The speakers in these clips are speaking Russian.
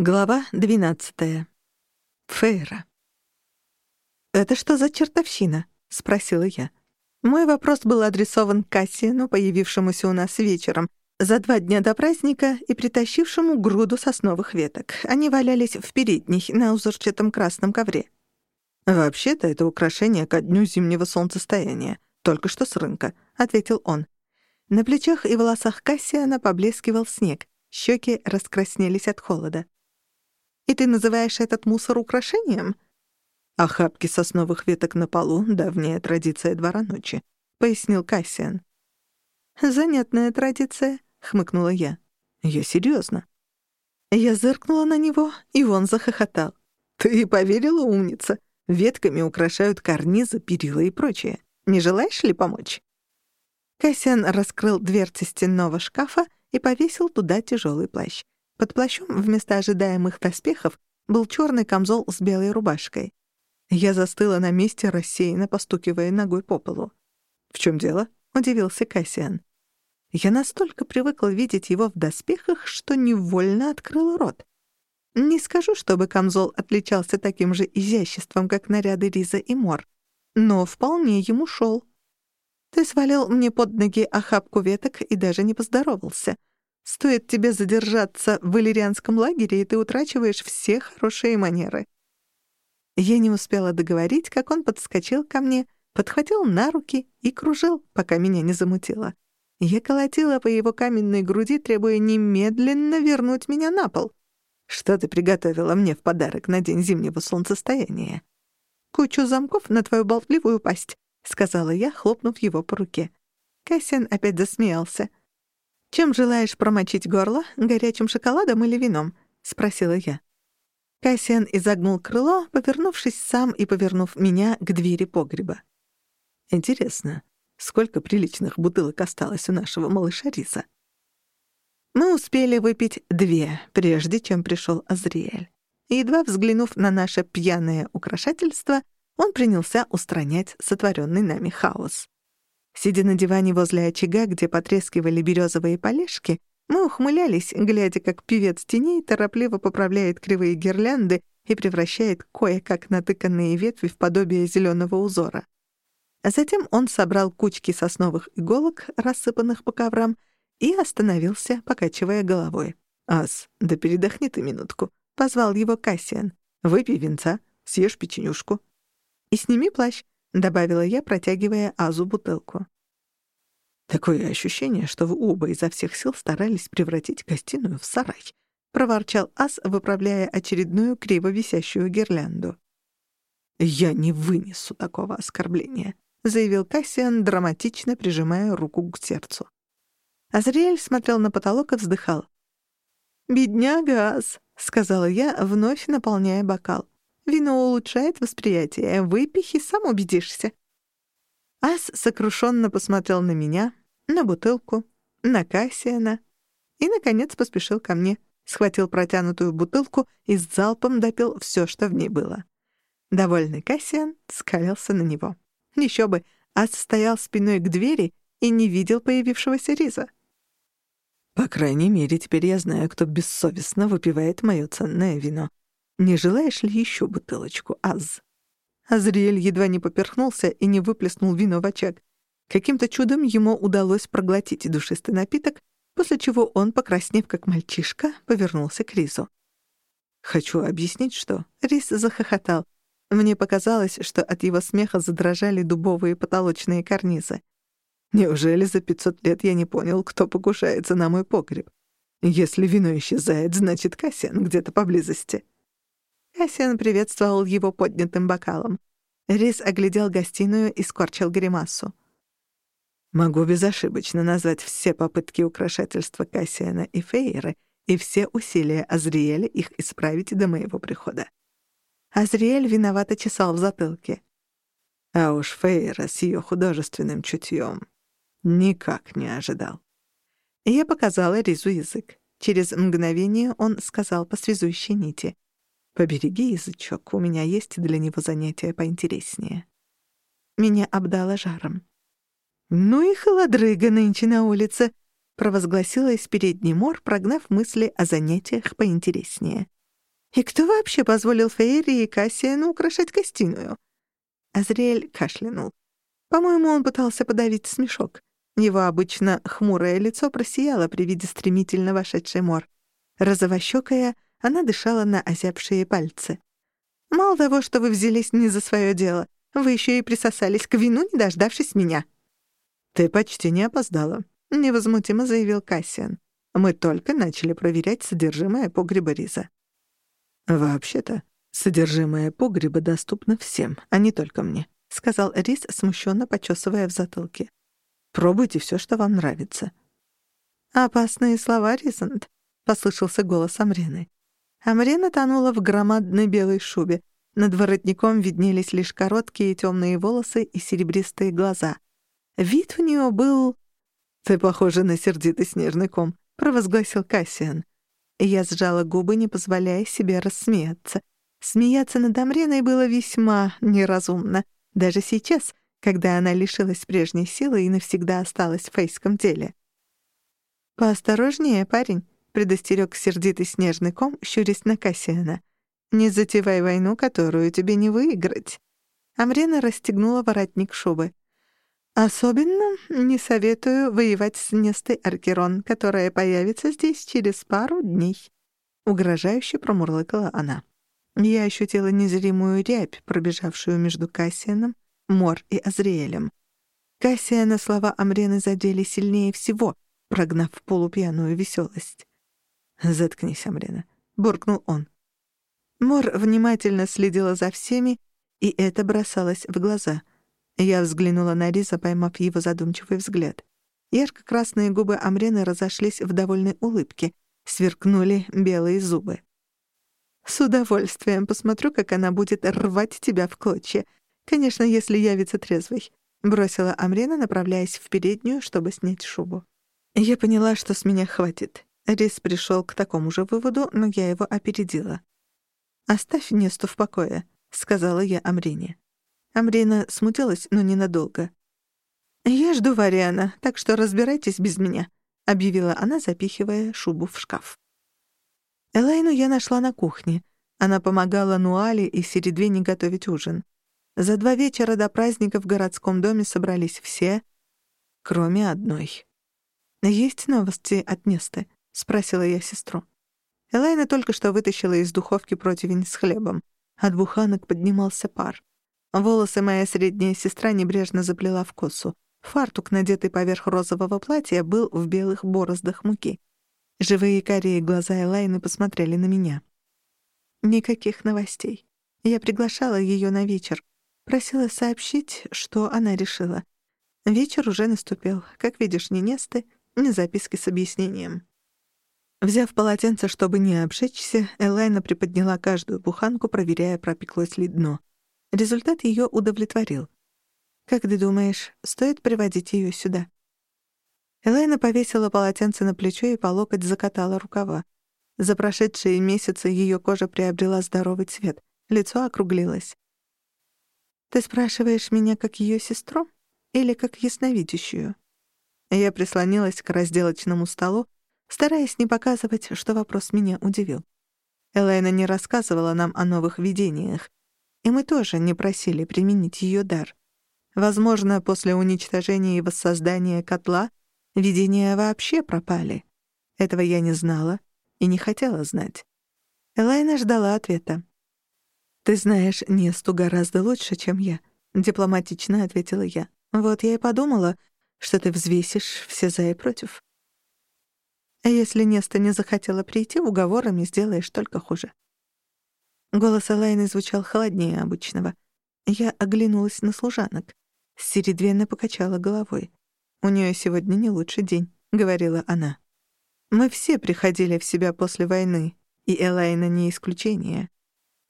Глава 12. Фейра. «Это что за чертовщина?» — спросила я. Мой вопрос был адресован Кассиану, появившемуся у нас вечером, за два дня до праздника и притащившему груду сосновых веток. Они валялись в передней, на узорчатом красном ковре. «Вообще-то это украшение ко дню зимнего солнцестояния, только что с рынка», — ответил он. На плечах и волосах Кассиана поблескивал снег, щеки раскраснелись от холода. И ты называешь этот мусор украшением? Охапки сосновых веток на полу — давняя традиция двора ночи, — пояснил Кассиан. «Занятная традиция», — хмыкнула я. «Я серьезно. Я зыркнула на него, и он захохотал. «Ты поверила, умница? Ветками украшают карнизы, перила и прочее. Не желаешь ли помочь?» Кассиан раскрыл дверцы стенного шкафа и повесил туда тяжелый плащ. Под плащом вместо ожидаемых доспехов был черный камзол с белой рубашкой. Я застыла на месте, рассеянно постукивая ногой по полу. «В чем дело?» — удивился Кассиан. Я настолько привыкла видеть его в доспехах, что невольно открыла рот. Не скажу, чтобы камзол отличался таким же изяществом, как наряды Риза и Мор, но вполне ему шел. Ты свалил мне под ноги охапку веток и даже не поздоровался — Стоит тебе задержаться в валерианском лагере, и ты утрачиваешь все хорошие манеры». Я не успела договорить, как он подскочил ко мне, подхватил на руки и кружил, пока меня не замутило. Я колотила по его каменной груди, требуя немедленно вернуть меня на пол. «Что ты приготовила мне в подарок на день зимнего солнцестояния?» «Кучу замков на твою болтливую пасть», — сказала я, хлопнув его по руке. Кассиан опять засмеялся. «Чем желаешь промочить горло? Горячим шоколадом или вином?» — спросила я. Кассиан изогнул крыло, повернувшись сам и повернув меня к двери погреба. «Интересно, сколько приличных бутылок осталось у нашего малыша Риса?» Мы успели выпить две, прежде чем пришел Азриэль. Едва взглянув на наше пьяное украшательство, он принялся устранять сотворенный нами хаос. Сидя на диване возле очага, где потрескивали березовые полежки, мы ухмылялись, глядя, как певец теней торопливо поправляет кривые гирлянды и превращает кое-как натыканные ветви в подобие зеленого узора. А затем он собрал кучки сосновых иголок, рассыпанных по коврам, и остановился, покачивая головой. «Ас, да передохни ты минутку», — позвал его Кассиан. «Выпей винца, съешь печенюшку». «И сними плащ», — добавила я, протягивая Азу бутылку. «Такое ощущение, что вы оба изо всех сил старались превратить гостиную в сарай», — проворчал Аз, выправляя очередную криво висящую гирлянду. «Я не вынесу такого оскорбления», — заявил Кассиан, драматично прижимая руку к сердцу. Азриэль смотрел на потолок и вздыхал. «Бедняга Аз», — сказала я, вновь наполняя бокал. Вино улучшает восприятие. Выпей и сам убедишься». Ас сокрушенно посмотрел на меня, на бутылку, на Кассиана и, наконец, поспешил ко мне, схватил протянутую бутылку и с залпом допил все, что в ней было. Довольный Кассиан скалился на него. Еще бы, Ас стоял спиной к двери и не видел появившегося Риза. «По крайней мере, теперь я знаю, кто бессовестно выпивает моё ценное вино», «Не желаешь ли еще бутылочку, Аз?» Азриэль едва не поперхнулся и не выплеснул вино в очаг. Каким-то чудом ему удалось проглотить душистый напиток, после чего он, покраснев как мальчишка, повернулся к Ризу. «Хочу объяснить, что...» Риз захохотал. Мне показалось, что от его смеха задрожали дубовые потолочные карнизы. Неужели за пятьсот лет я не понял, кто покушается на мой погреб? Если вино исчезает, значит, Кассиан где-то поблизости. Кассиан приветствовал его поднятым бокалом. Рис оглядел гостиную и скорчил гримасу. Могу безошибочно назвать все попытки украшательства Кассиана и Фейеры и все усилия Азриэля их исправить до моего прихода. Азриэль виновато чесал в затылке. А уж Фейера с ее художественным чутьем никак не ожидал. Я показала Ризу язык. Через мгновение он сказал по связующей нити — Побереги язычок, у меня есть для него занятия поинтереснее. Меня обдало жаром. «Ну и холодрыга нынче на улице», — провозгласила из передней мор, прогнав мысли о занятиях поинтереснее. И кто вообще позволил Фейри и Кассиану украшать гостиную? Азриэль кашлянул. По-моему, он пытался подавить смешок. Его обычно хмурое лицо просияло при виде стремительно вошедшей мор. Розовощёкая, она дышала на озябшие пальцы. «Мало того, что вы взялись не за своё дело, вы ещё и присосались к вину, не дождавшись меня». «Ты почти не опоздала», — невозмутимо заявил Кассиан. «Мы только начали проверять содержимое погреба Риза». «Вообще-то, содержимое погреба доступно всем, а не только мне», — сказал Риз, смущенно почесывая в затылке. «Пробуйте все, что вам нравится». «Опасные слова, Ризант», — послышался голос Амрены. Амрена тонула в громадной белой шубе. Над воротником виднелись лишь короткие темные волосы и серебристые глаза. Вид у нее был... «Ты похожа на сердитый снежный ком», — провозгласил Кассиан. Я сжала губы, не позволяя себе рассмеяться. Смеяться над Амреной было весьма неразумно. Даже сейчас, когда она лишилась прежней силы и навсегда осталась в фейском теле. «Поосторожнее, парень», — предостерег сердитый снежный ком, щурясь на Кассиана. «Не затевай войну, которую тебе не выиграть». Амрена расстегнула воротник шубы. Особенно не советую воевать с Нестой Аркерон, которая появится здесь через пару дней. Угрожающе промурлыкала она. Я ощутила незримую рябь, пробежавшую между Кассианом, Мор и Азриэлем. Кассиана слова Амрены задели сильнее всего, прогнав полупьяную веселость. «Заткнись, Амрена», — буркнул он. Мор внимательно следила за всеми, и это бросалось в глаза — я взглянула на Риза, поймав его задумчивый взгляд. Ярко-красные губы Амрены разошлись в довольной улыбке. Сверкнули белые зубы. «С удовольствием посмотрю, как она будет рвать тебя в клочья. Конечно, если явится трезвой», — бросила Амрена, направляясь в переднюю, чтобы снять шубу. Я поняла, что с меня хватит. Рис пришел к такому же выводу, но я его опередила. «Оставь Несту в покое», — сказала я Амрене. Амрина смутилась, но ненадолго. «Я жду Вариана, так что разбирайтесь без меня», — объявила она, запихивая шубу в шкаф. Элайну я нашла на кухне. Она помогала Нуале и Середвине готовить ужин. За два вечера до праздника в городском доме собрались все, кроме одной. «Есть новости от Несты?» — спросила я сестру. Элайна только что вытащила из духовки противень с хлебом. От буханок поднимался пар. Волосы моя средняя сестра небрежно заплела в косу. Фартук, надетый поверх розового платья, был в белых бороздах муки. Живые карие глаза Элайны посмотрели на меня. Никаких новостей. Я приглашала ее на вечер. Просила сообщить, что она решила. Вечер уже наступил. Как видишь, ни Несты, ни записки с объяснением. Взяв полотенце, чтобы не обжечься, Элайна приподняла каждую буханку, проверяя, пропеклось ли дно. Результат ее удовлетворил. «Как ты думаешь, стоит приводить ее сюда?» Элайна повесила полотенце на плечо и по локоть закатала рукава. За прошедшие месяцы ее кожа приобрела здоровый цвет, лицо округлилось. «Ты спрашиваешь меня как ее сестру или как ясновидящую?» Я прислонилась к разделочному столу, стараясь не показывать, что вопрос меня удивил. Элайна не рассказывала нам о новых видениях, и мы тоже не просили применить ее дар. Возможно, после уничтожения и воссоздания котла видения вообще пропали. Этого я не знала и не хотела знать. Элайна ждала ответа. «Ты знаешь Несту гораздо лучше, чем я», — дипломатично ответила я. «Вот я и подумала, что ты взвесишь все за и против. А если Неста не захотела прийти, уговорами сделаешь только хуже. Голос Элайны звучал холоднее обычного. Я оглянулась на служанок. Сиридвена покачала головой. «У нее сегодня не лучший день», — говорила она. «Мы все приходили в себя после войны, и Элайна не исключение.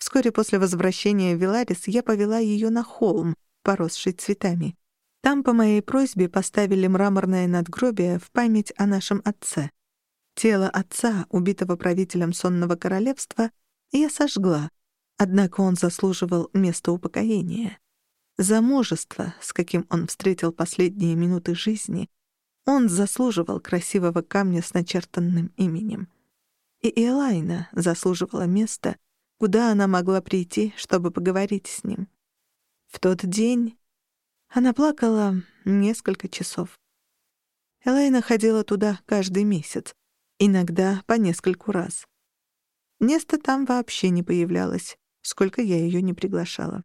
Вскоре после возвращения в Виларис я повела ее на холм, поросший цветами. Там по моей просьбе поставили мраморное надгробие в память о нашем отце. Тело отца, убитого правителем сонного королевства, я сожгла, однако он заслуживал места упокоения. За мужество, с каким он встретил последние минуты жизни, он заслуживал красивого камня с начертанным именем. И Элайна заслуживала места, куда она могла прийти, чтобы поговорить с ним. В тот день она плакала несколько часов. Элайна ходила туда каждый месяц, иногда по нескольку раз. Неста там вообще не появлялась, сколько я ее не приглашала.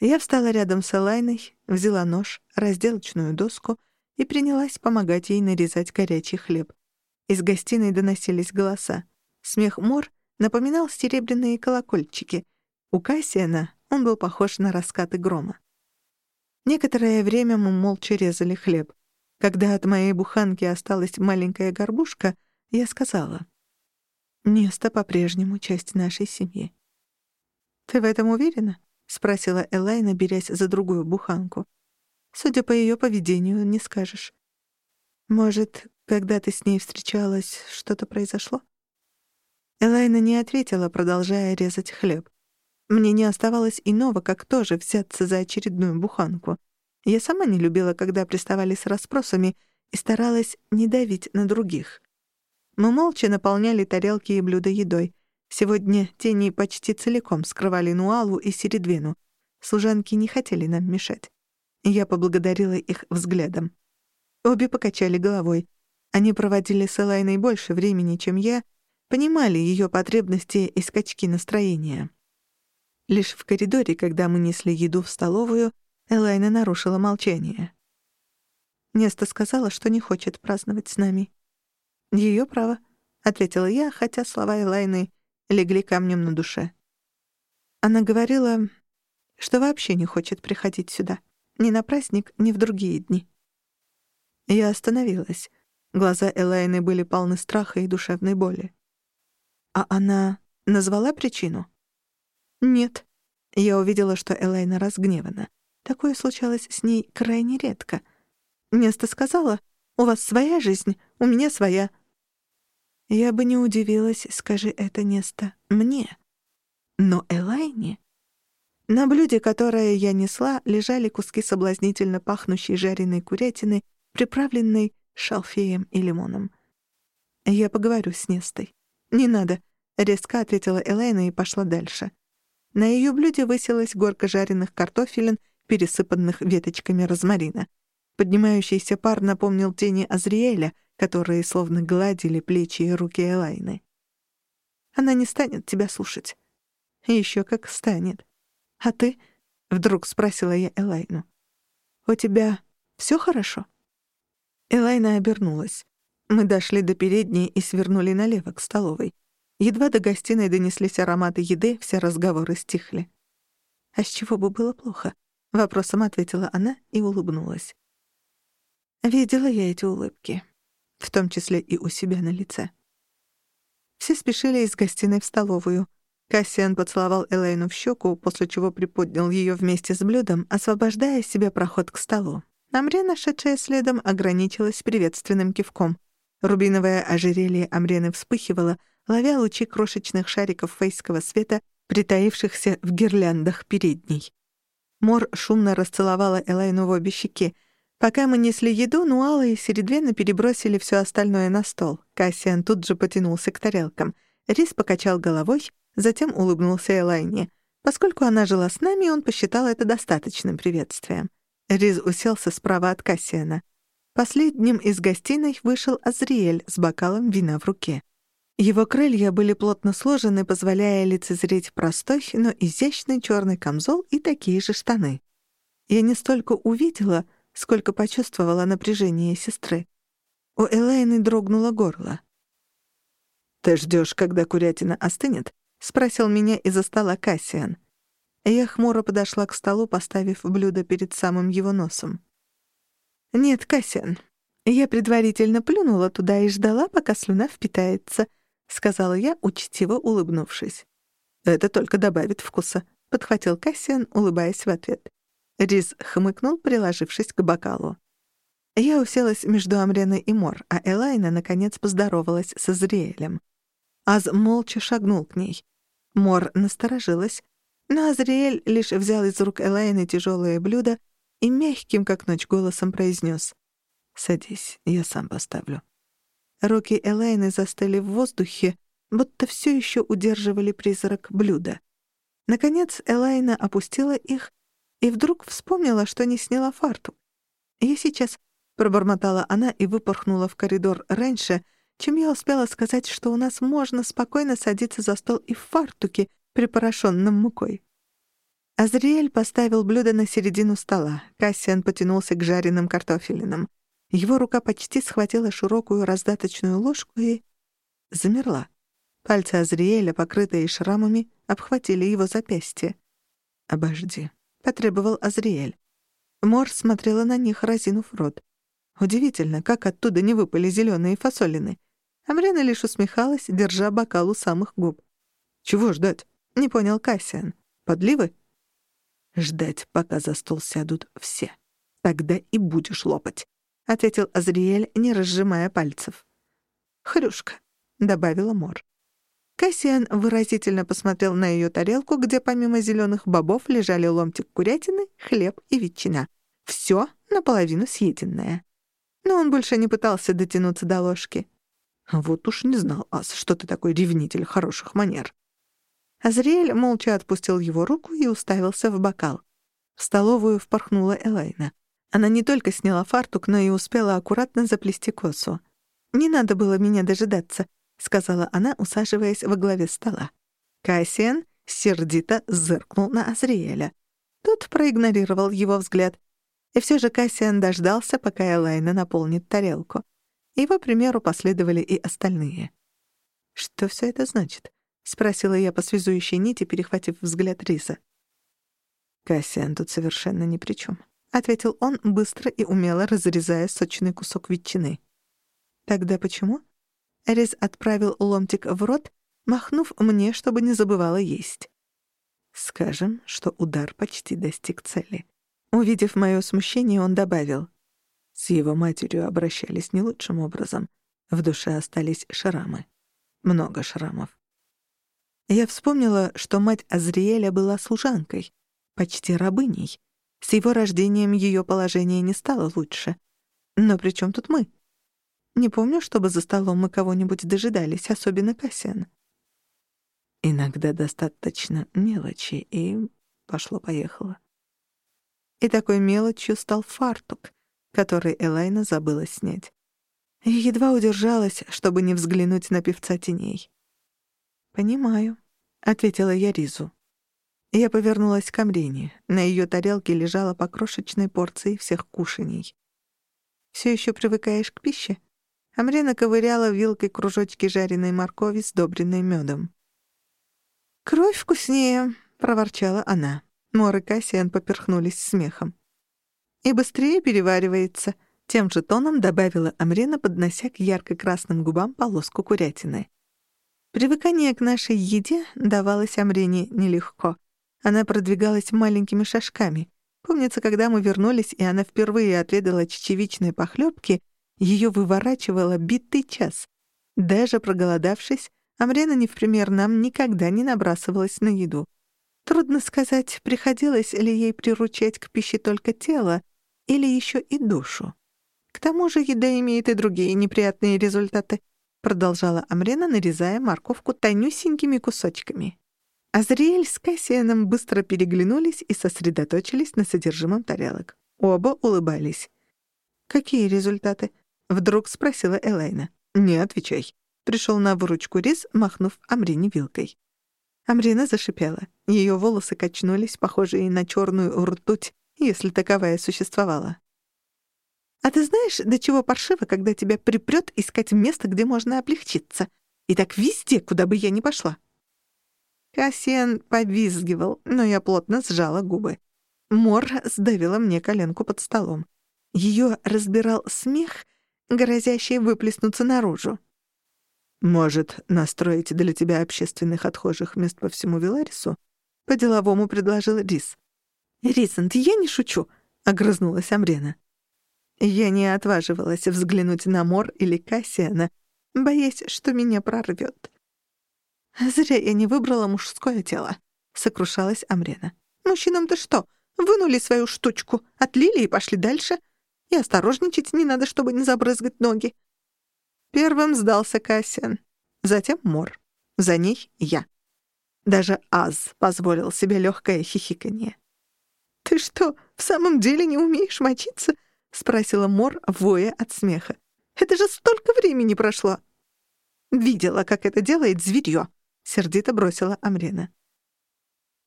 Я встала рядом с Элайной, взяла нож, разделочную доску и принялась помогать ей нарезать горячий хлеб. Из гостиной доносились голоса. Смех Мор напоминал серебряные колокольчики. У Кассиана он был похож на раскаты грома. Некоторое время мы молча резали хлеб. Когда от моей буханки осталась маленькая горбушка, я сказала, «Место по-прежнему часть нашей семьи». «Ты в этом уверена?» — спросила Элайна, берясь за другую буханку. «Судя по ее поведению, не скажешь. Может, когда ты с ней встречалась, что-то произошло?» Элайна не ответила, продолжая резать хлеб. Мне не оставалось иного, как тоже взяться за очередную буханку. Я сама не любила, когда приставали с расспросами, и старалась не давить на других. Мы молча наполняли тарелки и блюда едой. Сегодня тени почти целиком скрывали Нуалу и Середвину. Служанки не хотели нам мешать. Я поблагодарила их взглядом. Обе покачали головой. Они проводили с Элайной больше времени, чем я, понимали ее потребности и скачки настроения. Лишь в коридоре, когда мы несли еду в столовую, Элайна нарушила молчание. Неста сказала, что не хочет праздновать с нами. Ее право», — ответила я, хотя слова Элайны легли камнем на душе. Она говорила, что вообще не хочет приходить сюда. Ни на праздник, ни в другие дни. Я остановилась. Глаза Элайны были полны страха и душевной боли. А она назвала причину? «Нет». Я увидела, что Элайна разгневана. Такое случалось с ней крайне редко. Неста сказала, «У вас своя жизнь, у меня своя». Я бы не удивилась, скажи это Неста мне. Но Элайне... На блюде, которое я несла, лежали куски соблазнительно пахнущей жареной курятины, приправленной шалфеем и лимоном. «Я поговорю с Нестой». «Не надо», — резко ответила Элайна и пошла дальше. На ее блюде высилась горка жареных картофелин, пересыпанных веточками розмарина. Поднимающийся пар напомнил тени Азриэля, которые словно гладили плечи и руки Элайны. «Она не станет тебя слушать». «Еще как станет». «А ты?» — вдруг спросила я Элайну. «У тебя все хорошо?» Элайна обернулась. Мы дошли до передней и свернули налево, к столовой. Едва до гостиной донеслись ароматы еды, все разговоры стихли. «А с чего бы было плохо?» — вопросом ответила она и улыбнулась. Видела я эти улыбки, в том числе и у себя на лице. Все спешили из гостиной в столовую. Кассиан поцеловал Элейну в щеку, после чего приподнял ее вместе с блюдом, освобождая себе проход к столу. Амрена, шедшая следом, ограничилась приветственным кивком. Рубиновое ожерелье Амрены вспыхивало, ловя лучи крошечных шариков фейского света, притаившихся в гирляндах передней. Мор шумно расцеловала Элайну в обе щеки. Пока мы несли еду, Нуала и Середвена перебросили все остальное на стол. Кассиан тут же потянулся к тарелкам. Рис покачал головой, затем улыбнулся Элайне. Поскольку она жила с нами, он посчитал это достаточным приветствием. Риз уселся справа от Кассиана. Последним из гостиной вышел Азриэль с бокалом вина в руке. Его крылья были плотно сложены, позволяя лицезреть простой, но изящный черный камзол и такие же штаны. Я не столько увидела, сколько почувствовала напряжение сестры. У Элейны дрогнуло горло. «Ты ждешь, когда курятина остынет?» — спросил меня из-за стола Кассиан. Я хмуро подошла к столу, поставив блюдо перед самым его носом. «Нет, Кассиан, я предварительно плюнула туда и ждала, пока слюна впитается», — сказала я, учтиво улыбнувшись. «Это только добавит вкуса», — подхватил Кассиан, улыбаясь в ответ. Риз хмыкнул, приложившись к бокалу. Я уселась между Амреной и Мор, а Элайна, наконец, поздоровалась с Азриэлем. Аз молча шагнул к ней. Мор насторожилась, но Азриэль лишь взял из рук Элайны тяжелое блюдо и мягким, как ночь, голосом произнес: «Садись, я сам поставлю». Руки Элайны застыли в воздухе, будто все еще удерживали призрак блюда. Наконец Элайна опустила их и вдруг вспомнила, что не сняла фартук. «Я сейчас...» — пробормотала она и выпорхнула в коридор раньше, чем я успела сказать, что у нас можно спокойно садиться за стол и в фартуке, припорошенном мукой. Азриэль поставил блюдо на середину стола. Кассиан потянулся к жареным картофелинам. Его рука почти схватила широкую раздаточную ложку и... замерла. Пальцы Азриэля, покрытые шрамами, обхватили его запястье. «Обожди», — потребовал Азриэль. Мор смотрела на них, разинув рот. Удивительно, как оттуда не выпали зеленые фасолины. Амрена лишь усмехалась, держа бокал у самых губ. «Чего ждать?» — не понял Кассиан. «Подливы?» «Ждать, пока за стол сядут все. Тогда и будешь лопать», — ответил Азриэль, не разжимая пальцев. «Хрюшка», — добавила Мор. Кассиан выразительно посмотрел на ее тарелку, где помимо зеленых бобов лежали ломтик курятины, хлеб и ветчина. Все наполовину съеденное. Но он больше не пытался дотянуться до ложки. «Вот уж не знал, Ас, что ты такой ревнитель хороших манер». Азриэль молча отпустил его руку и уставился в бокал. В столовую впорхнула Элайна. Она не только сняла фартук, но и успела аккуратно заплести косу. Не надо было меня дожидаться. — сказала она, усаживаясь во главе стола. Кассиан сердито зыркнул на Азриэля. Тот проигнорировал его взгляд. И все же Кассиан дождался, пока Элайна наполнит тарелку. Его примеру последовали и остальные. «Что все это значит?» — спросила я по связующей нити, перехватив взгляд Риса. «Кассиан тут совершенно ни при чем», — ответил он, быстро и умело разрезая сочный кусок ветчины. «Тогда почему?» Рез отправил ломтик в рот, махнув мне, чтобы не забывала есть. Скажем, что удар почти достиг цели. Увидев моё смущение, он добавил. С его матерью обращались не лучшим образом. В душе остались шрамы. Много шрамов. Я вспомнила, что мать Азриэля была служанкой, почти рабыней. С его рождением её положение не стало лучше. Но при чём тут мы? Не помню, чтобы за столом мы кого-нибудь дожидались, особенно Кассиан. Иногда достаточно мелочи, и пошло-поехало. И такой мелочью стал фартук, который Элайна забыла снять. И едва удержалась, чтобы не взглянуть на певца теней. «Понимаю», — ответила я Ризу. Я повернулась к Амрине. На ее тарелке лежала по крошечной порции всех кушаний. «Все еще привыкаешь к пище?» Амрина ковыряла вилкой кружочки жареной моркови, сдобренной медом. «Кровь вкуснее», — проворчала она. Мор и Кассиан поперхнулись смехом. «И быстрее переваривается», — тем же тоном добавила Амрина, поднося к ярко-красным губам полоску курятины. Привыкание к нашей еде давалось Амрине нелегко. Она продвигалась маленькими шажками. Помнится, когда мы вернулись, и она впервые отведала чечевичной похлебки, ее выворачивало битый час. Даже проголодавшись, Амрена не в пример нам никогда не набрасывалась на еду. Трудно сказать, приходилось ли ей приручать к пище только тело или еще и душу. К тому же еда имеет и другие неприятные результаты, продолжала Амрена, нарезая морковку тонюсенькими кусочками. Азриэль с Кассианом быстро переглянулись и сосредоточились на содержимом тарелок. Оба улыбались. «Какие результаты?» Вдруг спросила Элайна. «Не отвечай». Пришел на выручку Рис, махнув Амрине вилкой. Амрина зашипела. Ее волосы качнулись, похожие на черную ртуть, если таковая существовала. «А ты знаешь, до чего паршиво, когда тебя припрёт искать место, где можно облегчиться? И так везде, куда бы я ни пошла». Кассиан повизгивал, но я плотно сжала губы. Мор сдавила мне коленку под столом. Ее разбирал смех — грозящие выплеснуться наружу. «Может, настроить для тебя общественных отхожих мест по всему Виларису?» — по-деловому предложил Рис. «Рисент, я не шучу», — огрызнулась Амрена. Я не отваживалась взглянуть на Мор или Кассиана, боясь, что меня прорвет. «Зря я не выбрала мужское тело», — сокрушалась Амрена. «Мужчинам-то что, вынули свою штучку, отлили и пошли дальше? И осторожничать не надо, чтобы не забрызгать ноги. Первым сдался Кассиан, затем Мор. За ней я. Даже Аз позволил себе легкое хихиканье. «Ты что, в самом деле не умеешь мочиться?» — спросила Мор, воя от смеха. «Это же столько времени прошло!» «Видела, как это делает зверьё», — сердито бросила Амрина.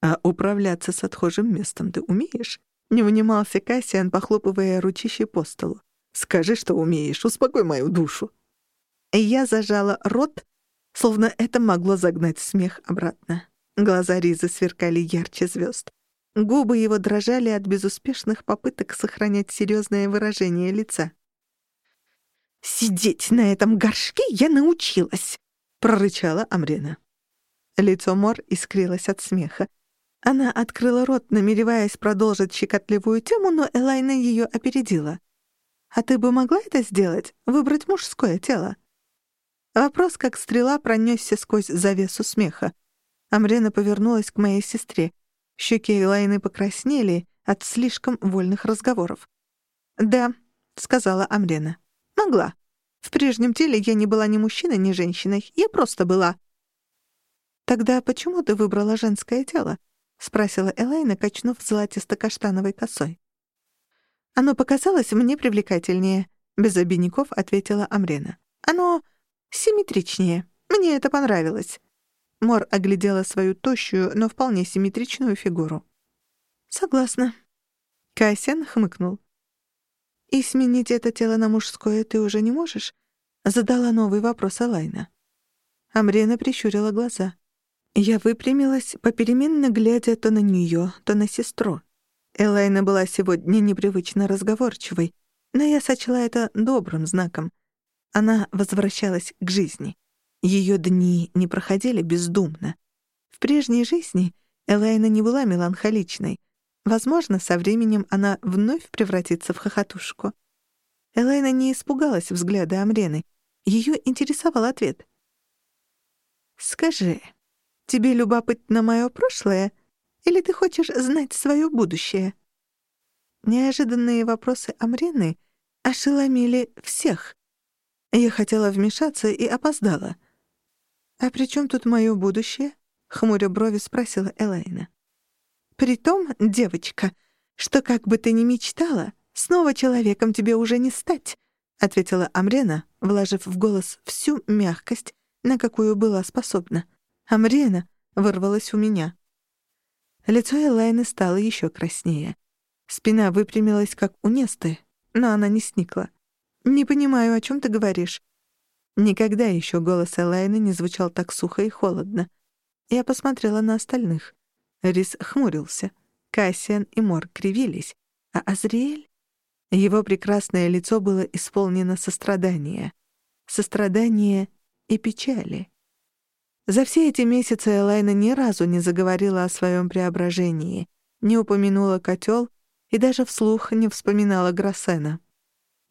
«А управляться с отхожим местом ты умеешь?» — не унимался Кассиан, похлопывая ручищей по столу. «Скажи, что умеешь, успокой мою душу». Я зажала рот, словно это могло загнать смех обратно. Глаза Ризы сверкали ярче звезд. Губы его дрожали от безуспешных попыток сохранять серьезное выражение лица. «Сидеть на этом горшке я научилась!» — прорычала Амрина. Лицо Мор искрилось от смеха. Она открыла рот, намереваясь продолжить щекотливую тему, но Элайна ее опередила. «А ты бы могла это сделать? Выбрать мужское тело?» Вопрос, как стрела, пронесся сквозь завесу смеха. Амрена повернулась к моей сестре. Щеки Элайны покраснели от слишком вольных разговоров. «Да», — сказала Амрена. «Могла. В прежнем теле я не была ни мужчиной, ни женщиной. Я просто была». «Тогда почему ты выбрала женское тело?» — спросила Элайна, качнув золотисто-каштановой косой. «Оно показалось мне привлекательнее», — без обиняков ответила Амрена. «Оно симметричнее. Мне это понравилось». Мор оглядела свою тощую, но вполне симметричную фигуру. «Согласна». Кассиан хмыкнул. «И сменить это тело на мужское ты уже не можешь?» — задала новый вопрос Алайна. Амрена прищурила глаза. Я выпрямилась, попеременно глядя то на неё, то на сестру. Элайна была сегодня непривычно разговорчивой, но я сочла это добрым знаком. Она возвращалась к жизни. Ее дни не проходили бездумно. В прежней жизни Элайна не была меланхоличной. Возможно, со временем она вновь превратится в хохотушку. Элайна не испугалась взгляда Амрены. Ее интересовал ответ. «Скажи, тебе любопытно мое прошлое, или ты хочешь знать свое будущее?» Неожиданные вопросы Амрены ошеломили всех. Я хотела вмешаться и опоздала — «А при чем тут мое будущее?» — хмуря брови спросила Элайна. «Притом, девочка, что как бы ты ни мечтала, снова человеком тебе уже не стать», — ответила Амрена, вложив в голос всю мягкость, на какую была способна. «Амрена!» — вырвалась у меня. Лицо Элайны стало еще краснее. Спина выпрямилась, как у Несты, но она не сникла. «Не понимаю, о чем ты говоришь. Никогда еще голос Элайны не звучал так сухо и холодно. Я посмотрела на остальных. Рис хмурился. Кассиан и Мор кривились. А Азриэль? Его прекрасное лицо было исполнено сострадания. Сострадания и печали. За все эти месяцы Элайна ни разу не заговорила о своем преображении, не упомянула котел и даже вслух не вспоминала Гроссена.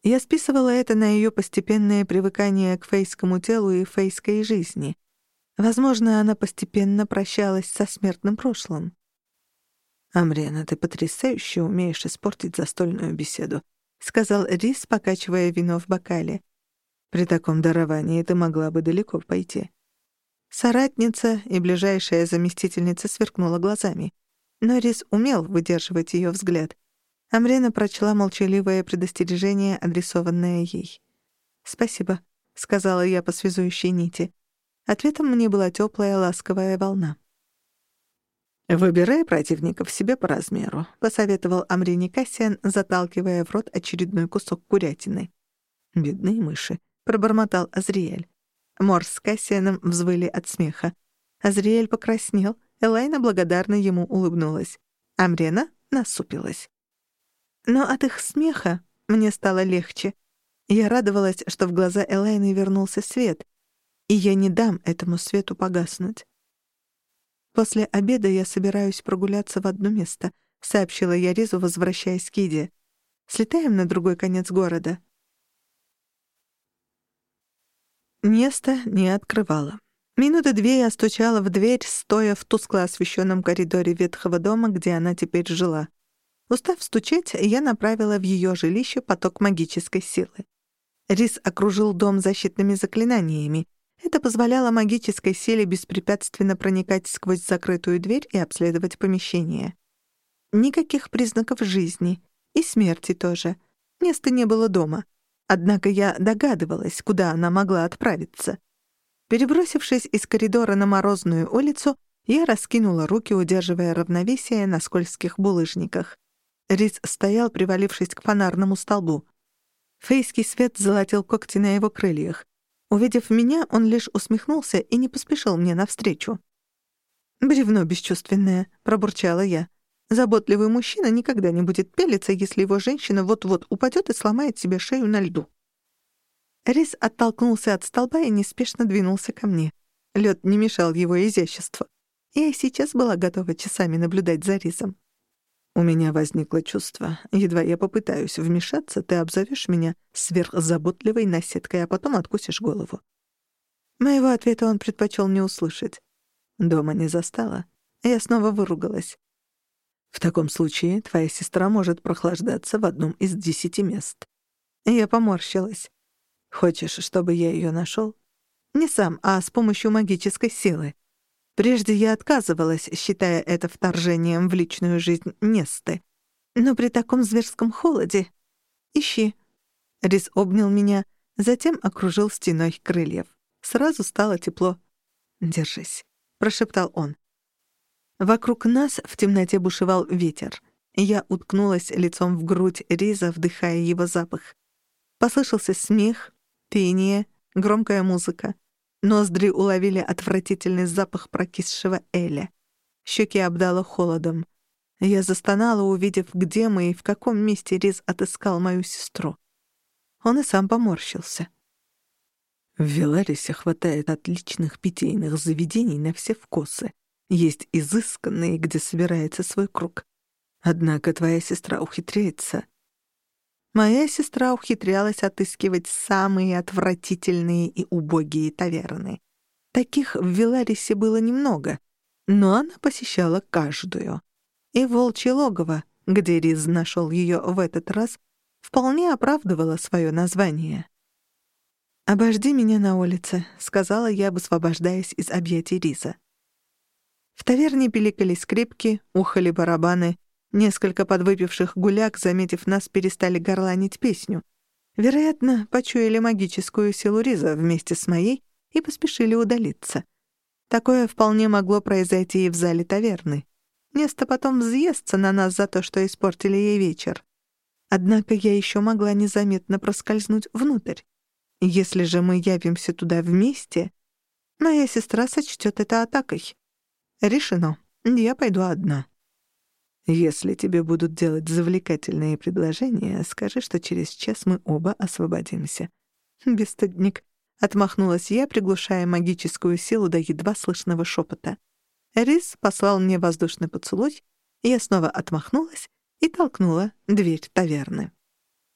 Я списывала это на ее постепенное привыкание к фейскому телу и фейской жизни. Возможно, она постепенно прощалась со смертным прошлым. «Амрена, ты потрясающе умеешь испортить застольную беседу», — сказал Рис, покачивая вино в бокале. «При таком даровании ты могла бы далеко пойти». Соратница и ближайшая заместительница сверкнула глазами. Но Рис умел выдерживать ее взгляд, Амрена прочла молчаливое предостережение, адресованное ей. «Спасибо», — сказала я по связующей нити. Ответом мне была теплая, ласковая волна. «Выбирай противников себе по размеру», — посоветовал Амрине Кассиан, заталкивая в рот очередной кусок курятины. «Бедные мыши», — пробормотал Азриэль. Морс с Кассианом взвыли от смеха. Азриэль покраснел, Элайна благодарно ему улыбнулась. Амрена насупилась. Но от их смеха мне стало легче. Я радовалась, что в глаза Элайны вернулся свет, и я не дам этому свету погаснуть. «После обеда я собираюсь прогуляться в одно место», — сообщила я Ризу, возвращаясь к Иде. «Слетаем на другой конец города». Место не открывала. Минуты две я стучала в дверь, стоя в тускло освещенном коридоре ветхого дома, где она теперь жила. Устав стучать, я направила в ее жилище поток магической силы. Рис окружил дом защитными заклинаниями. Это позволяло магической силе беспрепятственно проникать сквозь закрытую дверь и обследовать помещение. Никаких признаков жизни. И смерти тоже. Места не было дома. Однако я догадывалась, куда она могла отправиться. Перебросившись из коридора на морозную улицу, я раскинула руки, удерживая равновесие на скользких булыжниках. Рис стоял, привалившись к фонарному столбу. Фейский свет золотил когти на его крыльях. Увидев меня, он лишь усмехнулся и не поспешил мне навстречу. «Бревно бесчувственное», — пробурчала я. «Заботливый мужчина никогда не будет пелиться, если его женщина вот-вот упадет и сломает себе шею на льду». Рис оттолкнулся от столба и неспешно двинулся ко мне. Лед не мешал его изяществу. Я сейчас была готова часами наблюдать за Рисом. У меня возникло чувство. Едва я попытаюсь вмешаться, ты обзовешь меня сверхзаботливой наседкой, а потом откусишь голову. Моего ответа он предпочел не услышать. Дома не застала. Я снова выругалась. В таком случае твоя сестра может прохлаждаться в одном из десяти мест. Я поморщилась. Хочешь, чтобы я ее нашел? Не сам, а с помощью магической силы. Прежде я отказывалась, считая это вторжением в личную жизнь Несты. Но при таком зверском холоде... Ищи. Рис обнял меня, затем окружил стеной крыльев. Сразу стало тепло. «Держись», — прошептал он. Вокруг нас в темноте бушевал ветер. Я уткнулась лицом в грудь Риза, вдыхая его запах. Послышался смех, пение, громкая музыка. Ноздри уловили отвратительный запах прокисшего эля. Щеки обдало холодом. Я застонала, увидев, где мы и в каком месте Риз отыскал мою сестру. Он и сам поморщился. В Веларисе хватает отличных питейных заведений на все вкусы. Есть изысканные, где собирается свой круг. Однако твоя сестра ухитряется Моя сестра ухитрялась отыскивать самые отвратительные и убогие таверны. Таких в Веларисе было немного, но она посещала каждую. И волчье логово, где Риз нашел ее в этот раз, вполне оправдывало свое название. «Обожди меня на улице», — сказала я, высвобождаясь из объятий Риза. В таверне пиликали скрипки, ухали барабаны, Несколько подвыпивших гуляк, заметив нас, перестали горланить песню. Вероятно, почуяли магическую силу Риза вместе с моей и поспешили удалиться. Такое вполне могло произойти и в зале таверны. Неста потом взъестся на нас за то, что испортили ей вечер. Однако я еще могла незаметно проскользнуть внутрь. Если же мы явимся туда вместе, моя сестра сочтет это атакой. Решено. Я пойду одна. Если тебе будут делать завлекательные предложения, скажи, что через час мы оба освободимся. Бесстыдник. Отмахнулась я, приглушая магическую силу до едва слышного шепота. Рис послал мне воздушный поцелуй, я снова отмахнулась и толкнула дверь таверны.